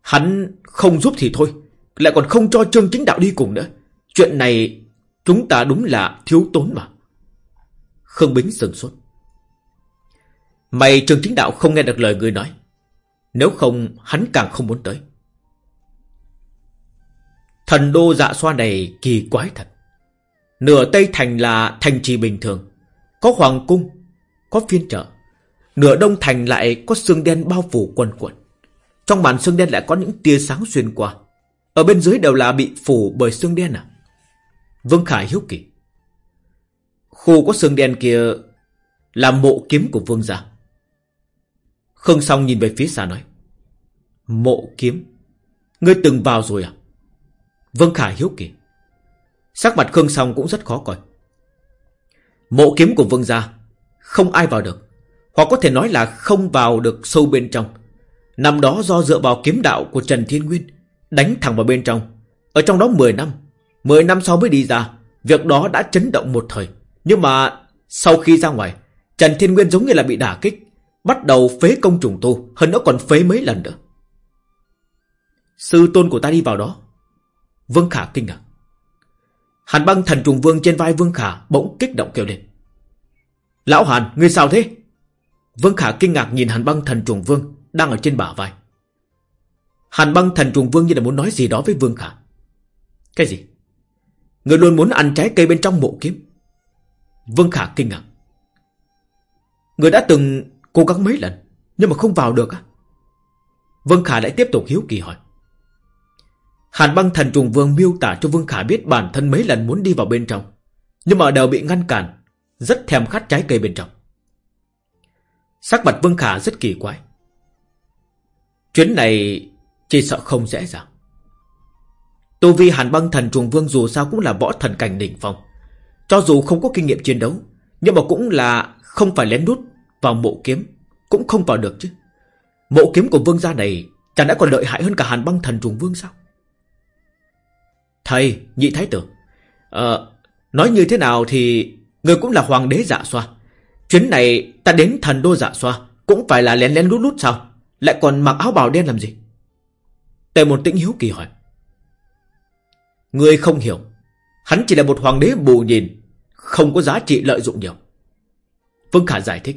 Hắn không giúp thì thôi. Lại còn không cho Trương Chính Đạo đi cùng nữa Chuyện này Chúng ta đúng là thiếu tốn mà. Khương Bính sừng sốt. Mày trường chính đạo không nghe được lời người nói. Nếu không, hắn càng không muốn tới. Thần đô dạ xoa này kỳ quái thật. Nửa Tây Thành là thành trì bình thường. Có hoàng cung, có phiên chợ. Nửa Đông Thành lại có xương đen bao phủ quần quần. Trong màn xương đen lại có những tia sáng xuyên qua. Ở bên dưới đều là bị phủ bởi xương đen à? Vương Khải hiếu kỳ. Khu có xương đen kia là mộ kiếm của vương gia. Khương Song nhìn về phía xa nói. Mộ kiếm? Ngươi từng vào rồi à? Vân Khải hiếu kỳ. Sắc mặt Khương Song cũng rất khó coi. Mộ kiếm của Vân gia không ai vào được. Hoặc có thể nói là không vào được sâu bên trong. Năm đó do dựa vào kiếm đạo của Trần Thiên Nguyên đánh thẳng vào bên trong. Ở trong đó 10 năm. 10 năm sau mới đi ra. Việc đó đã chấn động một thời. Nhưng mà sau khi ra ngoài, Trần Thiên Nguyên giống như là bị đả kích. Bắt đầu phế công trùng tu, hơn nữa còn phế mấy lần nữa. Sư tôn của ta đi vào đó. Vương Khả kinh ngạc. Hàn băng thần trùng vương trên vai Vương Khả bỗng kích động kêu lên. Lão Hàn, ngươi sao thế? Vương Khả kinh ngạc nhìn Hàn băng thần trùng vương đang ở trên bả vai. Hàn băng thần trùng vương như là muốn nói gì đó với Vương Khả. Cái gì? Người luôn muốn ăn trái cây bên trong mộ kiếm. Vương Khả kinh ngạc. Người đã từng cố gắng mấy lần, nhưng mà không vào được á. Vương Khả lại tiếp tục hiếu kỳ hỏi. Hàn băng thần trùng vương miêu tả cho Vương Khả biết bản thân mấy lần muốn đi vào bên trong. Nhưng mà đều bị ngăn cản, rất thèm khát trái cây bên trong. Sắc mặt Vương Khả rất kỳ quái. Chuyến này chỉ sợ không dễ dàng. Tô Vi Hàn băng thần trùng vương dù sao cũng là võ thần cảnh đỉnh phong. Cho dù không có kinh nghiệm chiến đấu, nhưng mà cũng là không phải lén đút vào mộ kiếm, cũng không vào được chứ. Mộ kiếm của vương gia này chẳng đã còn lợi hại hơn cả Hàn băng thần trùng vương sao? Thầy, nhị thái tử, Ờ, nói như thế nào thì người cũng là hoàng đế dạ xoa. Chuyến này ta đến thần đô dạ xoa, cũng phải là lén lén lút lút sao? Lại còn mặc áo bào đen làm gì? Tề một tĩnh hiếu kỳ hỏi. Người không hiểu. Hắn chỉ là một hoàng đế bù nhìn, không có giá trị lợi dụng nhiều. Vương Khả giải thích.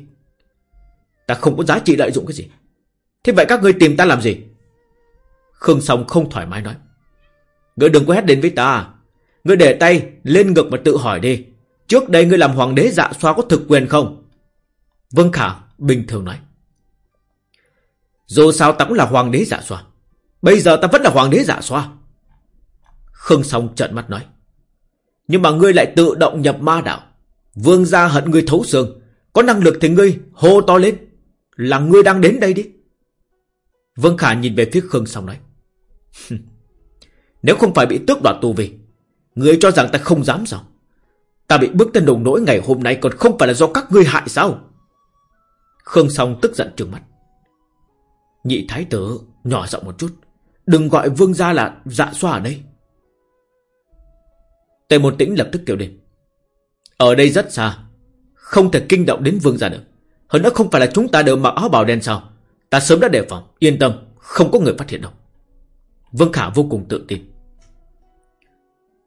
Ta không có giá trị lợi dụng cái gì. Thế vậy các ngươi tìm ta làm gì? Khương Song không thoải mái nói. Ngươi đừng có hét đến với ta. Ngươi để tay lên ngực mà tự hỏi đi. Trước đây ngươi làm hoàng đế dạ xoa có thực quyền không? Vương Khả bình thường nói. Dù sao ta cũng là hoàng đế dạ xoa. Bây giờ ta vẫn là hoàng đế dạ xoa. Khương Song trợn mắt nói. Nhưng mà ngươi lại tự động nhập ma đạo. Vương gia hận ngươi thấu xương. Có năng lực thì ngươi hô to lên. Là ngươi đang đến đây đi. Vương Khả nhìn về phía Khương Song nói. Nếu không phải bị tước đoạt tu vi, ngươi cho rằng ta không dám sao? Ta bị bước tên đồng nỗi ngày hôm nay còn không phải là do các ngươi hại sao? Khương Song tức giận trừng mắt. Nhị thái tử nhỏ giọng một chút. Đừng gọi vương gia là dạ xoa ở đây. Tề một tĩnh lập tức kêu lên. Ở đây rất xa. Không thể kinh động đến vương gia được. Hơn nữa không phải là chúng ta đều mặc áo bào đen sao. Ta sớm đã đề phòng. Yên tâm. Không có người phát hiện đâu. Vương Khả vô cùng tự tin.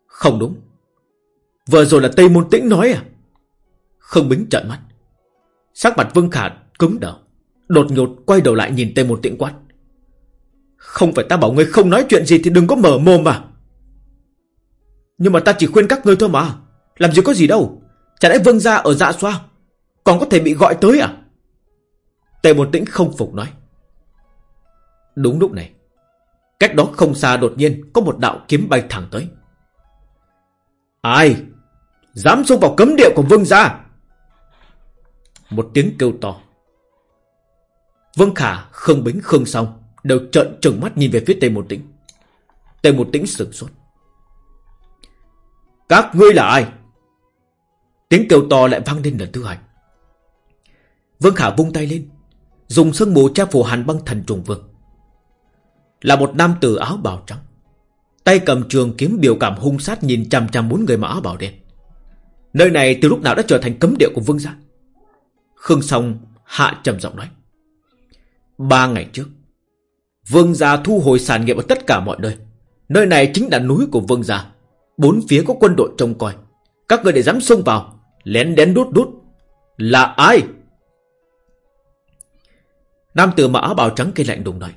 Không đúng. Vừa rồi là Tây Môn Tĩnh nói à? Không Bính trợn mắt. Sắc mặt Vương Khả cứng đờ. Đột nhột quay đầu lại nhìn Tây Môn Tĩnh quát. Không phải ta bảo ngươi không nói chuyện gì thì đừng có mở mồm mà. Nhưng mà ta chỉ khuyên các ngươi thôi mà. Làm gì có gì đâu. Chả lẽ vương gia ở dạ xoa. Còn có thể bị gọi tới à? Tề một tĩnh không phục nói. Đúng lúc này. Cách đó không xa đột nhiên có một đạo kiếm bay thẳng tới. Ai? Dám xông vào cấm địa của vương gia? Một tiếng kêu to. Vương Khả, Khương Bính, Khương Song đều trợn trừng mắt nhìn về phía Tề Một Tĩnh. Tề Một Tĩnh sửng sốt. Các ngươi là ai? Tiếng kêu to lại vang lên lần thứ hai. Vương Khả vung tay lên, dùng sương mù che phủ hàn băng thần trùng vương. Là một nam tử áo bào trắng. Tay cầm trường kiếm biểu cảm hung sát nhìn chằm chằm bốn người mặc áo bào đen. Nơi này từ lúc nào đã trở thành cấm địa của vương gia? Khương Song hạ trầm giọng nói. Ba ngày trước, vương gia thu hồi sản nghiệp ở tất cả mọi nơi. Nơi này chính là núi của vương gia. Bốn phía có quân đội trông coi, Các người để dám xông vào Lén đén đút đút Là ai Nam tử mặc áo bào trắng kia lạnh đùng nói.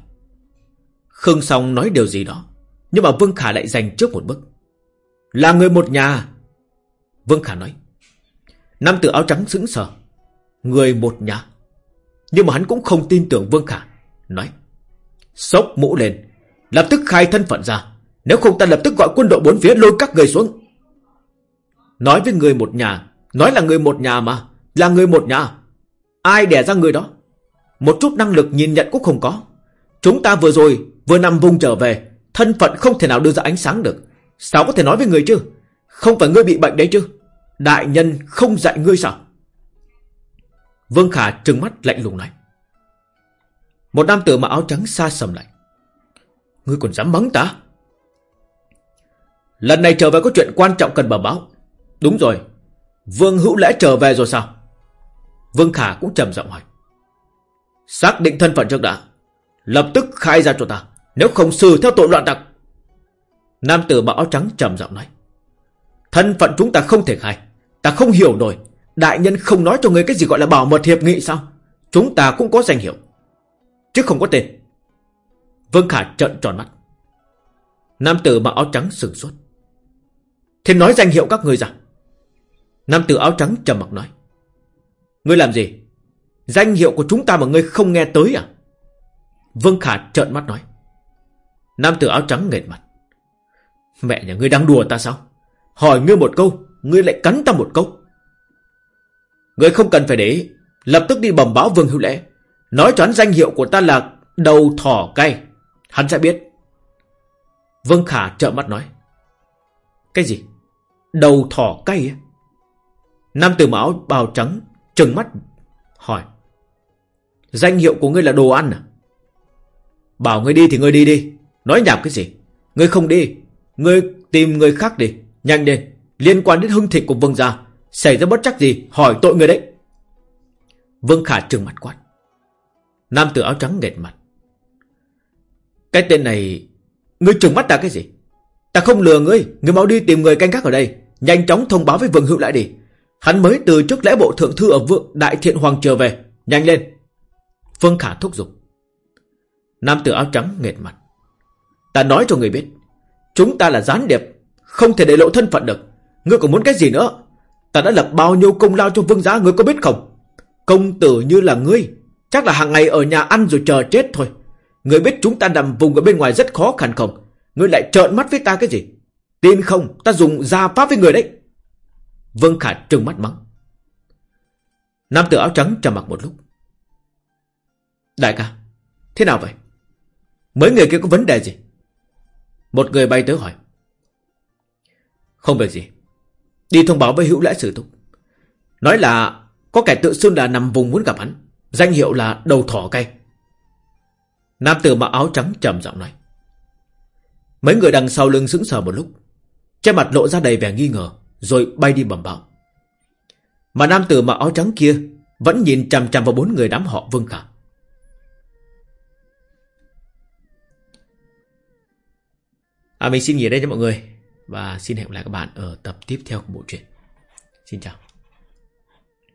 Khương Song nói điều gì đó, Nhưng mà Vương Khả lại giành trước một bước. Là người một nhà. Vương Khả nói. Nam tử áo trắng sững sờ. Người một nhà. Nhưng mà hắn cũng không tin tưởng Vương Khả. Nói. Sốc mũ lên. Lập tức khai thân phận ra. Nếu không ta lập tức gọi quân đội bốn phía lôi các người xuống. Nói với người một nhà. Nói là người một nhà mà. Là người một nhà. Ai đẻ ra người đó? Một chút năng lực nhìn nhận cũng không có. Chúng ta vừa rồi, vừa nằm vùng trở về, Thân phận không thể nào đưa ra ánh sáng được. Sao có thể nói với người chứ? Không phải ngươi bị bệnh đấy chứ? Đại nhân không dạy ngươi sao? Vương Khả trừng mắt lạnh lùng này Một nam tử mặc áo trắng xa sầm lại. Ngươi còn dám mắng ta? Lần này trở về có chuyện quan trọng cần bẩm báo. Đúng rồi. Vương Hữu lẽ trở về rồi sao? Vương Khả cũng trầm giọng hỏi. Xác định thân phận trước đã. Lập tức khai ra cho ta. Nếu không xử theo tội loạn tặc. Nam tử mặc áo trắng trầm giọng nói. Thân phận chúng ta không thể khai. Ta không hiểu nổi. Đại nhân không nói cho người cái gì gọi là bảo mật hiệp nghị sao? Chúng ta cũng có danh hiệu. Chứ không có tên. Vương Khả trợn tròn mắt. Nam tử mặc áo trắng sừng sốt. Thế nói danh hiệu các người ra. Nam tử áo trắng trầm mặc nói. Ngươi làm gì? Danh hiệu của chúng ta mà ngươi không nghe tới à? Vương Khả trợn mắt nói. Nam tử áo trắng nghệt mặt. Mẹ nhà ngươi đang đùa ta sao? Hỏi ngươi một câu, Ngươi lại cắn ta một câu. Ngươi không cần phải để ý. Lập tức đi bẩm báo Vương Hữu Lễ. Nói cho hắn danh hiệu của ta là Đầu thỏ cay. Hắn sẽ biết. Vương Khả trợn mắt nói. Cái gì? Đầu thỏ cay á? Nam tử áo bào trắng Trừng mắt, hỏi. Danh hiệu của ngươi là đồ ăn à? Bảo ngươi đi thì ngươi đi đi. Nói nhảm cái gì? Ngươi không đi. Ngươi tìm người khác đi. Nhanh lên. Liên quan đến hưng thịnh của vương gia, Xảy ra bất chắc gì, hỏi tội người đấy. Vương Khả trừng mặt quát. Nam tử áo trắng nghẹt mặt. Cái tên này, Ngươi trừng mắt ta cái gì? Ta không lừa ngươi. Ngươi mau đi tìm người canh gác ở đây. Nhanh chóng thông báo với vương hữu lại đi. Hắn mới từ trước lễ bộ thượng thư ở vượng Đại thiện hoàng trở về. Nhanh lên. Vương Khả thúc giục. Nam tử áo trắng nghệt mặt. Ta nói cho người biết, Chúng ta là gián điệp, Không thể để lộ thân phận được. Ngươi còn muốn cái gì nữa? Ta đã lập bao nhiêu công lao cho vương giá, Ngươi có biết không? Công tử như là ngươi, Chắc là hàng ngày ở nhà ăn rồi chờ chết thôi. Ngươi biết chúng ta nằm vùng ở bên ngoài rất khó khăn không? Ngươi lại trợn mắt với ta cái gì? Tin không? Ta dùng gia pháp với người đấy. Vương Khả trừng mắt mắng. Nam tử áo trắng trầm mặc một lúc. Đại ca, Thế nào vậy? Mấy người kia có vấn đề gì? Một người bay tới hỏi. Không việc gì. Đi thông báo với hữu lễ sử thúc Nói là Có kẻ tự xưng là nằm vùng muốn gặp hắn. Danh hiệu là đầu thỏ cay. Nam tử mặc áo trắng trầm giọng nói. Mấy người đằng sau lưng sững sờ một lúc. Trên mặt lộ ra đầy vẻ nghi ngờ, Rồi bay đi bẩm bảo. Mà nam tử mặc áo trắng kia Vẫn nhìn chằm chằm vào bốn người đám họ Vương Khả. À mình xin nghỉ đây cho mọi người. Và xin hẹn gặp lại các bạn ở tập tiếp theo của bộ truyện. Xin chào.